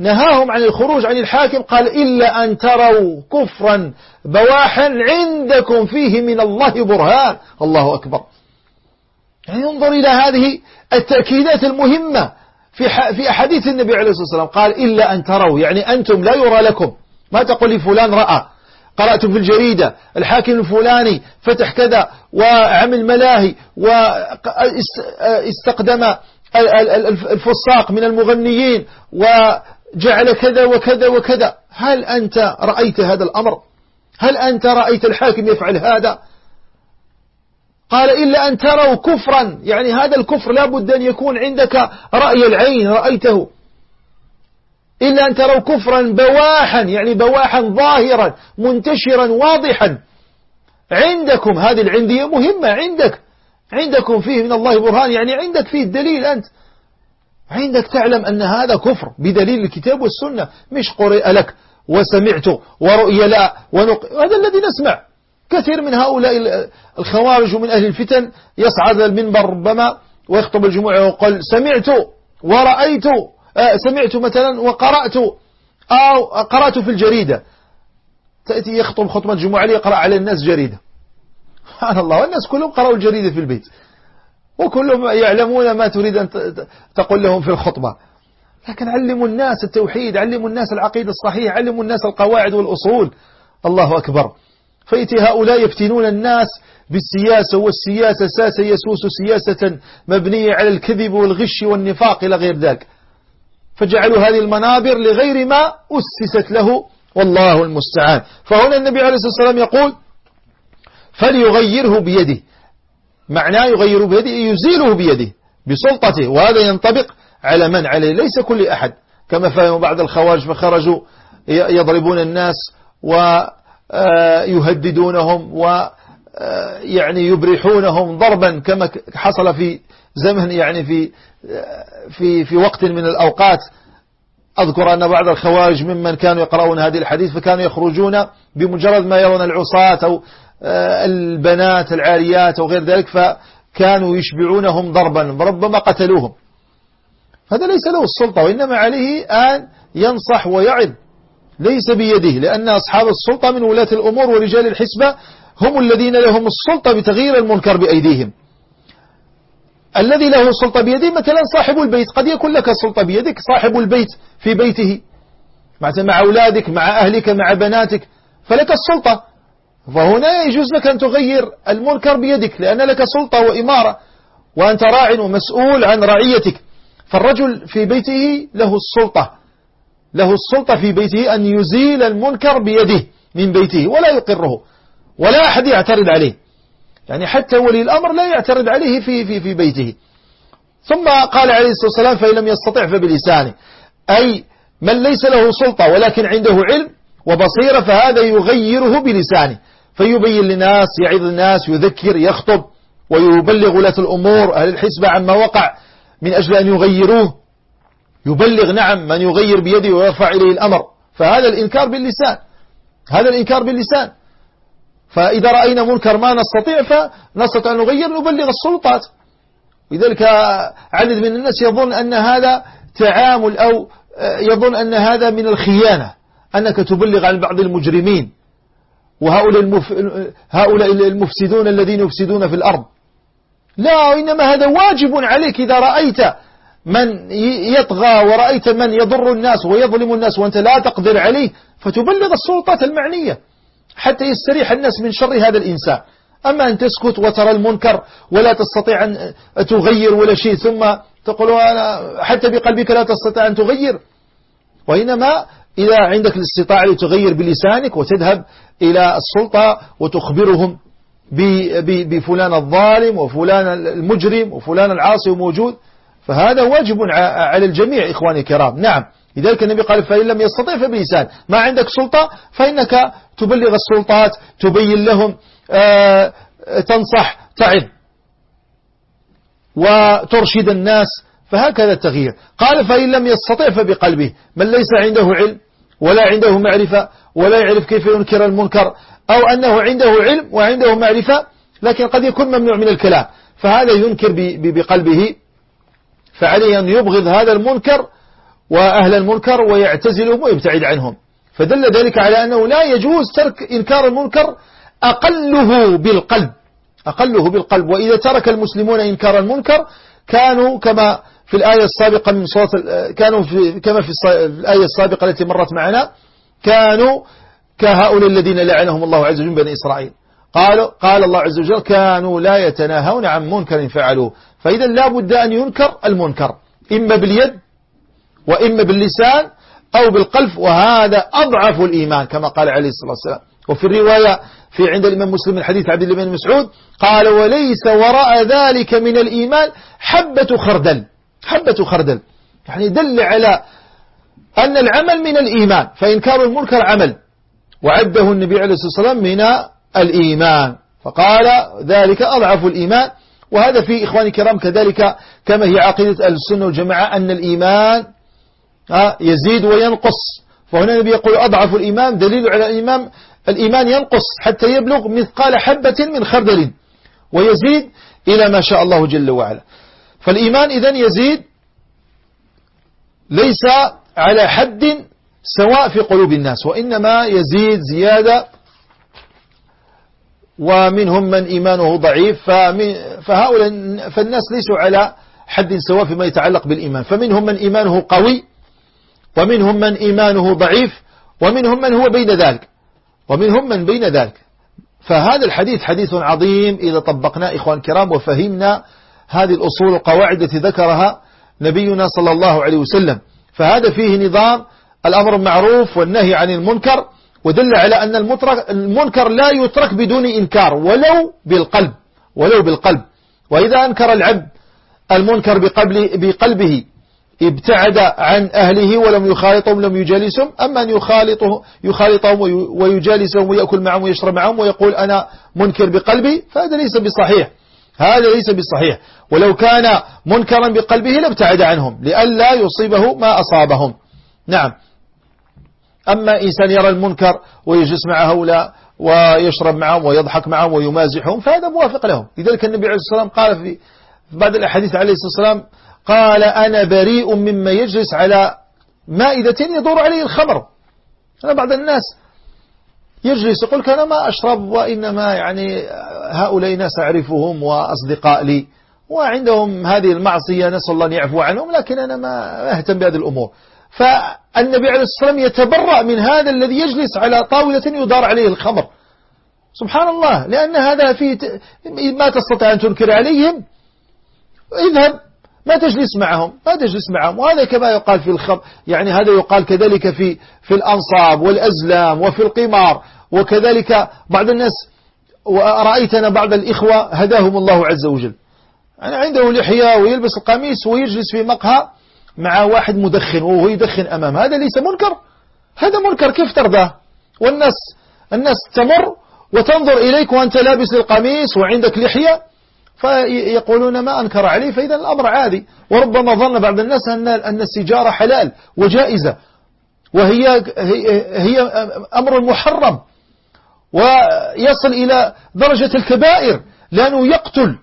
Speaker 1: نهاهم عن الخروج عن الحاكم قال إلا أن تروا كفرا بواحا عندكم فيه من الله برهان. الله أكبر. يعني انظر إلى هذه التأكيدات المهمة في في أحاديث النبي عليه الصلاة والسلام. قال إلا أن تروا يعني أنتم لا يرى لكم. ما تقول لي فلان رأى قرأت في الجريدة الحاكم الفلاني فتح كذا وعمل ملاهي واستقدم الفساق من المغنيين وجعل كذا وكذا وكذا. هل أنت رأيت هذا الأمر؟ هل أنت رأيت الحاكم يفعل هذا؟ قال إلا أن تروا كفرا. يعني هذا الكفر لابد أن يكون عندك رأي العين رأيته. إلا أن تروا كفرا بواحا يعني بواحا ظاهرا منتشرا واضحا. عندكم هذه العندية مهمة عندك. عندكم فيه من الله برهان يعني عندك فيه الدليل أنت. عندك تعلم أن هذا كفر بدليل الكتاب والسنة. مش قرئ لك وسمعت ورؤي لا ونق... هذا الذي نسمع. كثير من هؤلاء الخوارج ومن أهل الفتن يصعد المنبر ربما ويخطب الجموع ويقول سمعت ورأيت آه، سمعت مثلا وقرأت أو قرأت في الجريدة. تأتي يخطب خطبة جمعة يقرأ على الناس جريدة. سبحان الله والناس كلهم قرأوا الجريدة في البيت. وكلهم يعلمون ما تريد أن تقول لهم في الخطبة. لكن علموا الناس التوحيد علموا الناس العقيدة الصحيحة علموا الناس القواعد والأصول. الله أكبر. فإتي هؤلاء يفتنون الناس بالسياسة والسياسة ساسة يسوس سياسة مبنية على الكذب والغش والنفاق إلى غير ذلك. فجعلوا هذه المنابر لغير ما أسست له والله المستعان. فهنا النبي عليه الصلاة والسلام يقول فليغيره بيده. معناه يغيره بيده يزيله بيده بسلطته. وهذا ينطبق على من؟ عليه ليس كل أحد. كما فهم بعض الخوارج فخرجوا يضربون الناس ويهددونهم ويعني يبرحونهم ضربا كما حصل في زمن يعني في في في وقت من الأوقات. أذكر أن بعض الخوارج ممن كانوا يقرؤون هذه الحديث فكانوا يخرجون بمجرد ما يرون العصاة أو آه، البنات العاريات أو غير ذلك فكانوا يشبعونهم ضربا ربما قتلوهم. هذا ليس له السلطة وإنما عليه أن ينصح ويعظ. ليس بيده لأن أصحاب السلطة من ولاة الأمور ورجال الحسبة هم الذين لهم السلطة بتغيير المنكر بأيديهم. الذي له سلطة بيده مثلا صاحب البيت قد يكون لك سلطة بيدك صاحب البيت في بيته. مع أولادك مع أهلك مع بناتك فلك السلطة. فهنا يجوز لك أن تغير المنكر بيدك لأن لك سلطة وإمارة وأنت راع ومسؤول عن رعيتك. فالرجل في بيته له السلطة له السلطة في بيته أن يزيل المنكر بيده من بيته ولا يقره ولا أحد يعترض عليه. يعني حتى ولي الأمر لا يعترض عليه في, في, في بيته. ثم قال عليه الصلاة والسلام فإن لم يستطع فبلسانه. أي من ليس له سلطة ولكن عنده علم وبصيرة فهذا يغيره بلسانه. فيبين للناس يعظ الناس يذكر يخطب ويبلغ ولاة الأمور أهل الحسبة عما وقع من أجل أن يغيروه. يبلغ نعم من يغير بيده ويرفع إليه الأمر. فهذا الإنكار باللسان. هذا الإنكار باللسان. فإذا رأينا منكر ما نستطيع فنستطيع أن نغير نبلغ السلطات. لذلك عدد من الناس يظن أن هذا تعامل أو يظن أن هذا من الخيانة أنك تبلغ عن بعض المجرمين. وهؤلاء المف... هؤلاء المفسدون الذين يفسدون في الأرض. لا إنما هذا واجب عليك إذا رأيت من يطغى ورأيت من يضر الناس ويظلم الناس وأنت لا تقدر عليه فتبلغ السلطات المعنية حتى يستريح الناس من شر هذا الإنسان. أما أن تسكت وترى المنكر ولا تستطيع أن تغير ولا شيء ثم تقول أنا حتى بقلبك لا تستطيع أن تغير. وإنما إذا عندك الاستطاعة لتغير بلسانك وتذهب إلى السلطة وتخبرهم بفلان الظالم وفلان المجرم وفلان العاصي موجود فهذا واجب على الجميع إخواني الكرام. نعم. لذلك النبي قال فإن لم يستطع فبلسان. ما عندك سلطة فإنك تبلغ السلطات تبين لهم آه، تنصح تعظ وترشد الناس فهكذا التغيير. قال فإن لم يستطع فبقلبه. من ليس عنده علم ولا عنده معرفة ولا يعرف كيف ينكر المنكر أو أنه عنده علم وعنده معرفة لكن قد يكون ممنوع من الكلام. فهذا ينكر بقلبه. فعليه أن يبغض هذا المنكر وأهل المنكر ويعتزلهم ويبتعد عنهم. فدل ذلك على أنه لا يجوز ترك إنكار المنكر أقله بالقلب. أقله بالقلب. وإذا ترك المسلمون إنكار المنكر كانوا كما في الآية السابقة من صوت كانوا في كما في الآية السابقة التي مرت معنا كانوا كهؤلاء الذين لعنهم الله عز وجل بني إسرائيل. قالوا قال الله عز وجل كانوا لا يتناهون عن منكر فعلوه. فإذا لا بد أن ينكر المنكر إما باليد وإما باللسان أو بالقلب وهذا أضعف الإيمان كما قال عليه الصلاة والسلام. وفي الرواية في عند الإمام مسلم من حديث عبد الله بن مسعود قال وليس وراء ذلك من الإيمان حبة خردل. حبة خردل. يعني دل على أن العمل من الإيمان. فإنكار المنكر عمل وعده النبي عليه الصلاة والسلام من الإيمان. فقال ذلك أضعف الإيمان. وهذا في إخواني الكرام كذلك كما هي عقيدة السنة والجماعة أن الإيمان يزيد وينقص. فهنا النبي يقول أضعف الإيمان. دليل على الإيمان الإيمان ينقص حتى يبلغ مثقال حبة من خردل. ويزيد إلى ما شاء الله جل وعلا. فالإيمان إذن يزيد ليس على حد سواء في قلوب الناس وإنما يزيد زيادة ومنهم من إيمانه ضعيف فهؤلاء فالناس ليسوا على حد سواء فيما يتعلق بالإيمان. فمنهم من إيمانه قوي ومنهم من إيمانه ضعيف ومنهم من هو بين ذلك ومنهم من بين ذلك. فهذا الحديث حديث عظيم إذا طبقنا إخوان كرام وفهمنا هذه الأصول القواعد التي ذكرها نبينا صلى الله عليه وسلم. فهذا فيه نظام الأمر المعروف والنهي عن المنكر ودل على أن المنكر لا يترك بدون إنكار ولو بالقلب ولو بالقلب. وإذا أنكر العبد المنكر بقلبه ابتعد عن أهله ولم يخالطهم لم يجالسهم أما أن يخالطه يخالطهم ويجالسهم ويأكل معهم ويشرب معهم ويقول أنا منكر بقلبي فهذا ليس بصحيح. هذا ليس بصحيح ولو كان منكرا بقلبه لابتعد عنهم لئلا يصيبه ما أصابهم. نعم. أما إنسان يرى المنكر ويجلس مع هؤلاء ويشرب معهم ويضحك معهم ويمازحهم فهذا موافق لهم. لذلك النبي عليه الصلاة والسلام قال في بعض الأحاديث عليه الصلاة والسلام قال أنا بريء مما يجلس على مائدة يدور عليه الخمر. أنا بعض الناس يجلس يقول أنا ما أشرب وإنما يعني هؤلاء ناس أعرفهم وأصدقاء لي وعندهم هذه المعصية نسأل الله أن يعفو عنهم لكن أنا ما أهتم بهذه الأمور. فالنبي عليه الصلاة والسلام يتبرأ من هذا الذي يجلس على طاولة يدار عليه الخمر. سبحان الله لأن هذا فيه ما تستطيع أن تنكر عليهم. اذهب. ما تجلس معهم ما تجلس معهم. وهذا كما يقال في الخمر يعني هذا يقال كذلك في في الأنصاب والأزلام وفي القمار. وكذلك بعض الناس ورأيتنا بعض الإخوة هداهم الله عز وجل. يعني عنده لحية ويلبس القميص ويجلس في مقهى مع واحد مدخن وهو يدخن أمام هذا ليس منكر. هذا منكر. كيف ترضاه والناس الناس تمر وتنظر إليك وأنت لابس القميص وعندك لحية فيقولون ما أنكر عليه فإذا الأمر عادي. وربما ظن بعض الناس أن أن السجارة حلال وجائزة وهي هي أمر محرم ويصل إلى درجة الكبائر لأنه يقتل.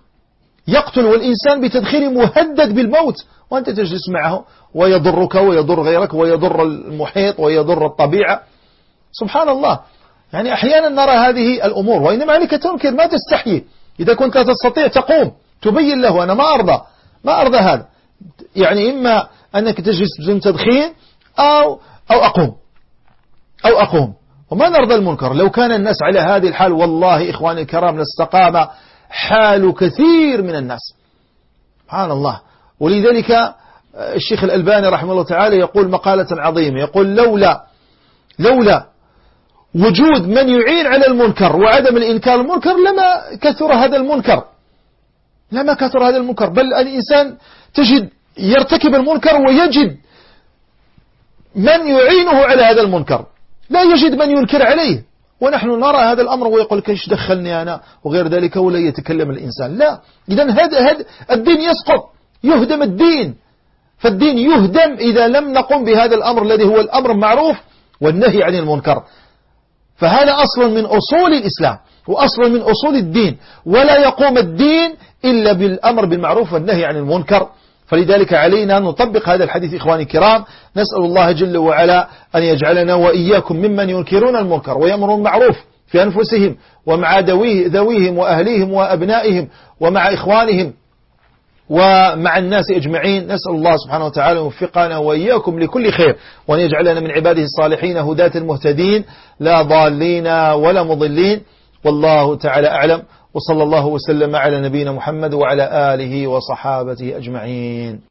Speaker 1: يقتل والإنسان بتدخين مهدد بالموت وأنت تجلس معه ويضرك ويضر غيرك ويضر المحيط ويضر الطبيعة. سبحان الله. يعني أحيانا نرى هذه الأمور وإنما عليك تنكر ما تستحيي إذا كنت لا تستطيع تقوم تبين له أنا ما أرضى. ما أرضى هذا. يعني إما أنك تجلس بدون تدخين أو, أو أقوم. أو أقوم. وما نرضى المنكر. لو كان الناس على هذه الحال والله إخواني الكرام لاستقام حال كثير من الناس. سبحان الله. ولذلك الشيخ الألباني رحمه الله تعالى يقول مقالة عظيمة. يقول لولا لولا وجود من يعين على المنكر وعدم الإنكار المنكر لما كثر هذا المنكر. لما كثر هذا المنكر. بل الإنسان تجد يرتكب المنكر ويجد من يعينه على هذا المنكر. لا يجد من ينكر عليه. ونحن نرى هذا الأمر ويقول كيش دخلني أنا وغير ذلك ولا يتكلم الإنسان. لا. إذا هذا هذا الدين يسقط. يهدم الدين. فالدين يهدم إذا لم نقم بهذا الأمر الذي هو الأمر معروف والنهي عن المنكر. فهذا أصل من أصول الإسلام وأصل من أصول الدين ولا يقوم الدين إلا بالأمر بالمعروف والنهي عن المنكر. فلذلك علينا أن نطبق هذا الحديث إخواني الكرام. نسأل الله جل وعلا أن يجعلنا وإياكم ممن ينكرون المنكر ويأمرون المعروف في أنفسهم ومع ذويهم وأهليهم وأبنائهم ومع إخوانهم. ومع الناس أجمعين نسأل الله سبحانه وتعالى يوفقنا وإياكم لكل خير وأن يجعلنا من عباده الصالحين هداة المهتدين لا ضالين ولا مضلين والله تعالى أعلم وصلى الله وسلم على نبينا محمد وعلى آله وصحابته أجمعين.